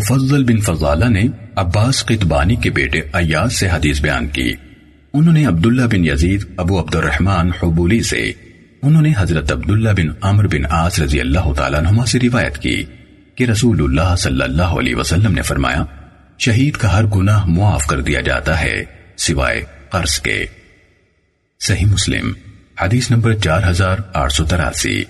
مفضل بن فضالہ نے عباس قطبانی کے بیٹے ایاز سے حدیث بیان کی۔ انہوں نے عبداللہ بن یزید ابو عبد الرحمن حبولی سے انہوں نے حضرت عبداللہ بن عمر بن عاص رضی اللہ تعالیٰ عنہ سے روایت کی کہ رسول اللہ صلی اللہ علیہ وسلم نے فرمایا، شہید کا ہر گناہ معاف کر دیا جاتا ہے سوائے قرض کے۔ صحیح مسلم، حدیث نمبر چار ہزار آٹھ سو تراسی۔